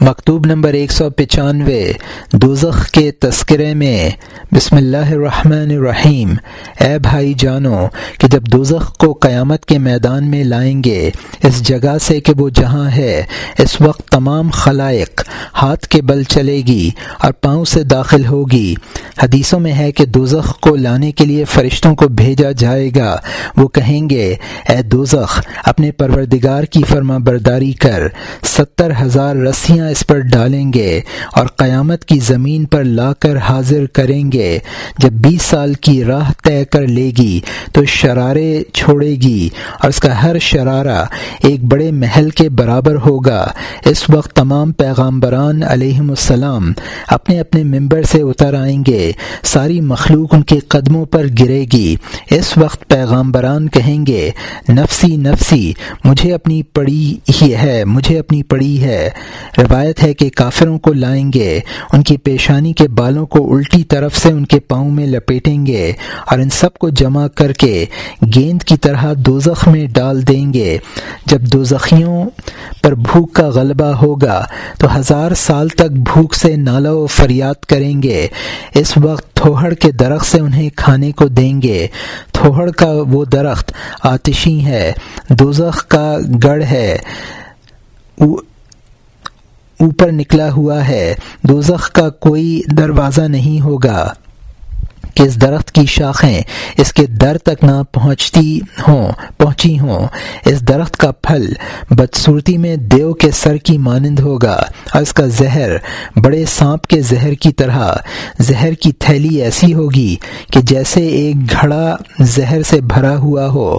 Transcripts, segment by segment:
مکتوب نمبر ایک سو پچانوے، دوزخ کے تذکرے میں، بسم اللہ الرحمن الرحیم۔ اے بھائی جانو، کہ جب دوزخ کو قیامت کے میدان میں لائیں گے، اس جگہ سے کہ وہ جہاں ہے، اس وقت تمام خلائق ہاتھ کے بل چلے گی اور پاؤں سے داخل ہوگی۔ حدیثوں میں ہے کہ دوزخ کو لانے کے لیے فرشتوں کو بھیجا جائے گا۔ وہ کہیں گے، اے دوزخ، اپنے پروردگار کی فرما برداری کر۔ ستر ہزار رسیاں اس پر ڈالیں گے اور قیامت کی زمین پر لا کر حاضر کریں گے۔ جب بیس سال کی راہ طے کر لے گی تو شرارے چھوڑے گی اور اس کا ہر شرارہ ایک بڑے محل کے برابر ہوگا۔ اس وقت تمام پیغامبران علیہم السلام، اپنے اپنے ممبر سے اتر آئیں گے، ساری مخلوق ان کے قدموں پر گرے گی۔ اس وقت پیغامبران کہیں گے، نفسی نفسی، مجھے اپنی پڑی ہی ہے، مجھے اپنی پڑی ہے۔ روایت ہے کہ کافروں کو لائیں گے، ان کی پیشانی کے بالوں کو الٹی طرف سے ان کے پاؤں میں لپیٹیں گے اور ان سب کو جمع کر کے گیند کی طرح دوزخ میں ڈال دیں گے۔ جب دوزخیوں پر بھوک کا غلبہ ہوگا تو ہزار ہزار سال تک بھوک سے نالا و فریاد کریں گے۔ اس وقت تھوہڑ کے درخت سے انہیں کھانے کو دیں گے۔ تھوہڑ کا وہ درخت آتشی ہے، دوزخ کا گڑھ ہے۔ اوپر نکلا ہوا ہے۔ دوزخ کا کوئی دروازہ نہیں ہوگا۔ کہ اس درخت کی شاخیں اس کے در تک نہ پہنچتی ہوں، پہنچی ہوں۔ اس درخت کا پھل بدصورتی میں دیو کے سر کی مانند ہوگا۔ اور اس کا زہر بڑے سانپ کے زہر کی طرح۔ زہر کی تھیلی ایسی ہوگی کہ جیسے ایک گھڑا زہر سے بھرا ہوا ہو۔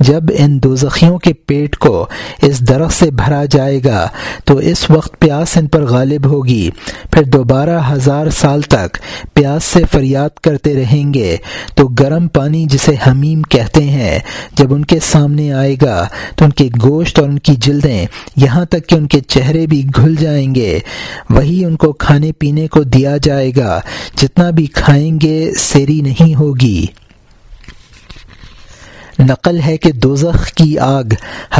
جب ان دوزخیوں کے پیٹ کو اس درخت سے بھرا جائے گا، تو اس وقت پیاس ان پر غالب ہوگی۔ پھر دوبارہ ہزار سال تک پیاس سے فریاد کرتے رہیں گے تو گرم پانی جسے حمیم کہتے ہیں، جب ان کے سامنے آئے گا تو ان کے گوشت اور ان کی جلدیں یہاں تک کہ ان کے چہرے بھی گھل جائیں گے۔ وہی ان کو کھانے پینے کو دیا جائے گا، جتنا بھی کھائیں گے، سیری نہیں ہوگی۔ نقل ہے کہ دوزخ کی آگ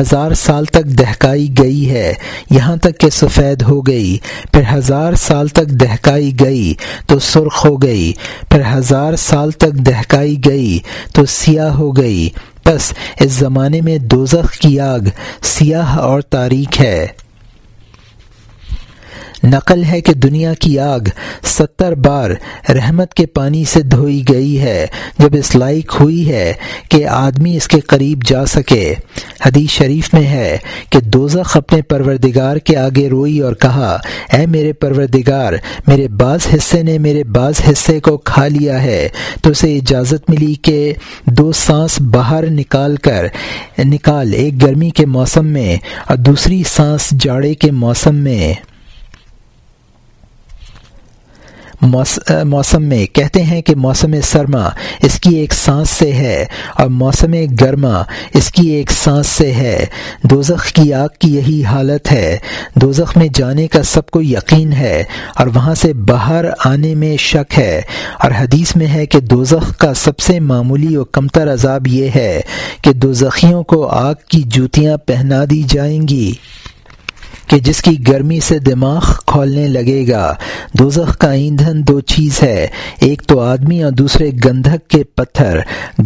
ہزار سال تک دہکائی گئی ہے، یہاں تک کہ سفید ہو گئی، پھر ہزار سال تک دہکائی گئی تو سرخ ہو گئی، پھر ہزار سال تک دہکائی گئی تو سیاہ ہو گئی۔ بس اس زمانے میں دوزخ کی آگ سیاہ اور تاریخ ہے۔ نقل ہے کہ دنیا کی آگ ستر بار رحمت کے پانی سے دھوئی گئی ہے، جب اس لائق ہوئی ہے کہ آدمی اس کے قریب جا سکے۔ حدیث شریف میں ہے کہ دوزخ اپنے پروردگار کے آگے روئی اور کہا، اے میرے پروردگار، میرے بعض حصے نے میرے بعض حصے کو کھا لیا ہے۔ تو اسے اجازت ملی کہ دو سانس باہر نکال کر، نکال ایک گرمی کے موسم میں اور دوسری سانس جاڑے کے موسم میں۔ موسم میں کہتے ہیں کہ موسم سرما اس کی ایک سانس سے ہے اور موسم گرما اس کی ایک سانس سے ہے۔ دوزخ کی آگ کی یہی حالت ہے۔ دوزخ میں جانے کا سب کو یقین ہے اور وہاں سے باہر آنے میں شک ہے۔ اور حدیث میں ہے کہ دوزخ کا سب سے معمولی و کمتر عذاب یہ ہے کہ دوزخیوں کو آگ کی جوتیاں پہنا دی جائیں گی۔ کہ جس کی گرمی سے دماغ کھولنے لگے گا۔ دوزخ کا ایندھن دو چیز ہے، ایک تو آدمی اور دوسرے گندھک کے پتھر۔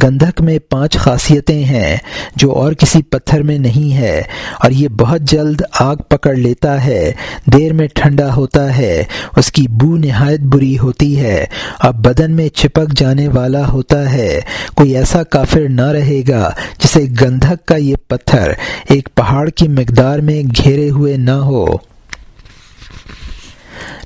گندھک میں پانچ خاصیتیں ہیں جو اور کسی پتھر میں نہیں ہے، اور یہ بہت جلد آگ پکڑ لیتا ہے، دیر میں ٹھنڈا ہوتا ہے، اس کی بو نہایت بری ہوتی ہے اب بدن میں چپک جانے والا ہوتا ہے۔ کوئی ایسا کافر نہ رہے گا جسے گندھک کا یہ پتھر ایک پہاڑ کی مقدار میں گھیرے ہوئے نہ ہو۔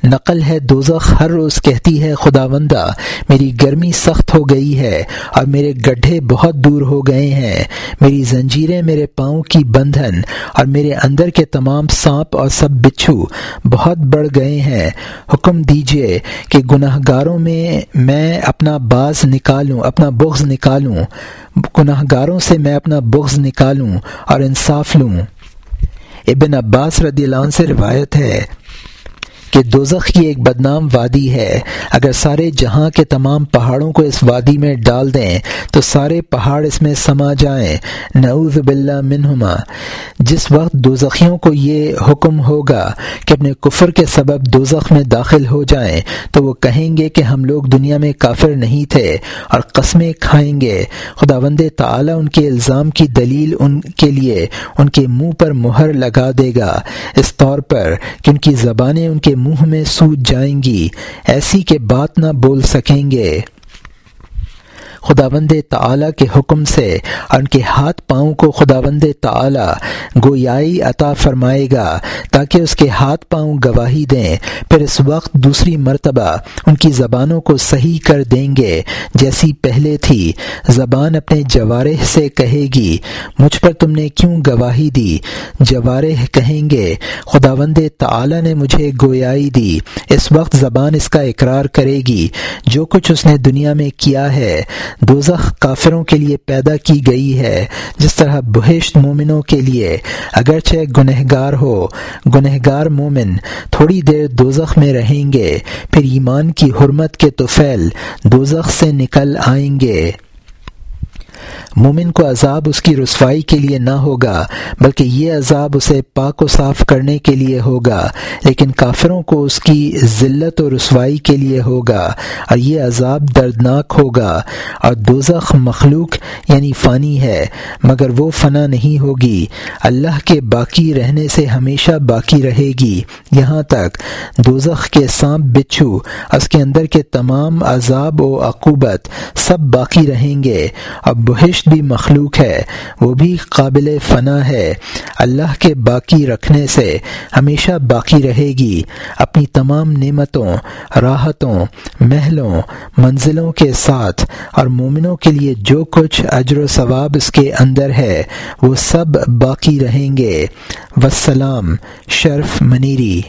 نقل ہے دوزخ، ہر روز کہتی ہے خداوندہ میری گرمی سخت ہو گئی ہے اور میرے گڈھے بہت دور ہو گئے ہیں۔ میری زنجیریں میرے پاؤں کی بندھن اور میرے اندر کے تمام سانپ اور سب بچھو بہت بڑھ گئے ہیں۔ حکم دیجیے کہ گناہ گاروں میں میں اپنا باز نکالوں، اپنا بغض نکالوں۔ گناہ گاروں سے میں اپنا بغض نکالوں اور انصاف لوں۔ ابن عباس رضی اللہ عنہ سے روایت ہے کہ دوزخ کی ایک بدنام وادی ہے۔ اگر سارے جہاں کے تمام پہاڑوں کو اس وادی میں ڈال دیں، تو سارے پہاڑ اس میں سما جائیں۔ نعوذ باللہ منہما۔ جس وقت دوزخیوں کو یہ حکم ہوگا کہ اپنے کفر کے سبب دوزخ میں داخل ہو جائیں، تو وہ کہیں گے کہ ہم لوگ دنیا میں کافر نہیں تھے اور قسمیں کھائیں گے۔ خدا وند تعالیٰ ان کے الزام کی دلیل ان کے لیے ان کے منہ پر مہر لگا دے گا۔ اس طور پر کہ ان کی زبانیں ان کے منہ میں سوج جائیں گی ایسی کہ بات نہ بول سکیں گے۔ خداوند تعالی کے حکم سے ان کے ہاتھ پاؤں کو خداوند تعالی گویائی عطا فرمائے گا تاکہ اس کے ہاتھ پاؤں گواہی دیں۔ پھر اس وقت دوسری مرتبہ ان کی زبانوں کو صحیح کر دیں گے۔ جیسی پہلے تھی، زبان اپنے جوارح سے کہے گی، مجھ پر تم نے کیوں گواہی دی؟ جوارح کہیں گے، خداوند تعالی نے مجھے گویائی دی۔ اس وقت زبان اس کا اقرار کرے گی۔ جو کچھ اس نے دنیا میں کیا ہے دوزخ کافروں کے لیے پیدا کی گئی ہے، جس طرح بہشت مومنوں کے لیے۔ اگرچہ گنہگار ہو، گنہگار مومن تھوڑی دیر دوزخ میں رہیں گے، پھر ایمان کی حرمت کے توفیل دوزخ سے نکل آئیں گے۔ مومن کو عذاب اس کی رسوائی کے لیے نہ ہوگا، بلکہ یہ عذاب اسے پاک و صاف کرنے کے لیے ہوگا، لیکن کافروں کو اس کی ذلت و رسوائی کے لیے ہوگا اور یہ عذاب دردناک ہوگا اور دوزخ مخلوق یعنی فانی ہے، مگر وہ فنا نہیں ہوگی۔ اللہ کے باقی رہنے سے ہمیشہ باقی رہے گی۔ یہاں تک دوزخ کے سانپ بچھو، اس کے اندر کے تمام عذاب و عقوبت سب باقی رہیں گے۔ اب بہشت بھی مخلوق ہے، وہ بھی قابل فنا ہے۔ اللہ کے باقی رکھنے سے ہمیشہ باقی رہے گی۔ اپنی تمام نعمتوں، راحتوں، محلوں، منزلوں کے ساتھ اور مومنوں کے لیے جو کچھ اجر و ثواب اس کے اندر ہے، وہ سب باقی رہیں گے۔ وسلام، شرف منیری۔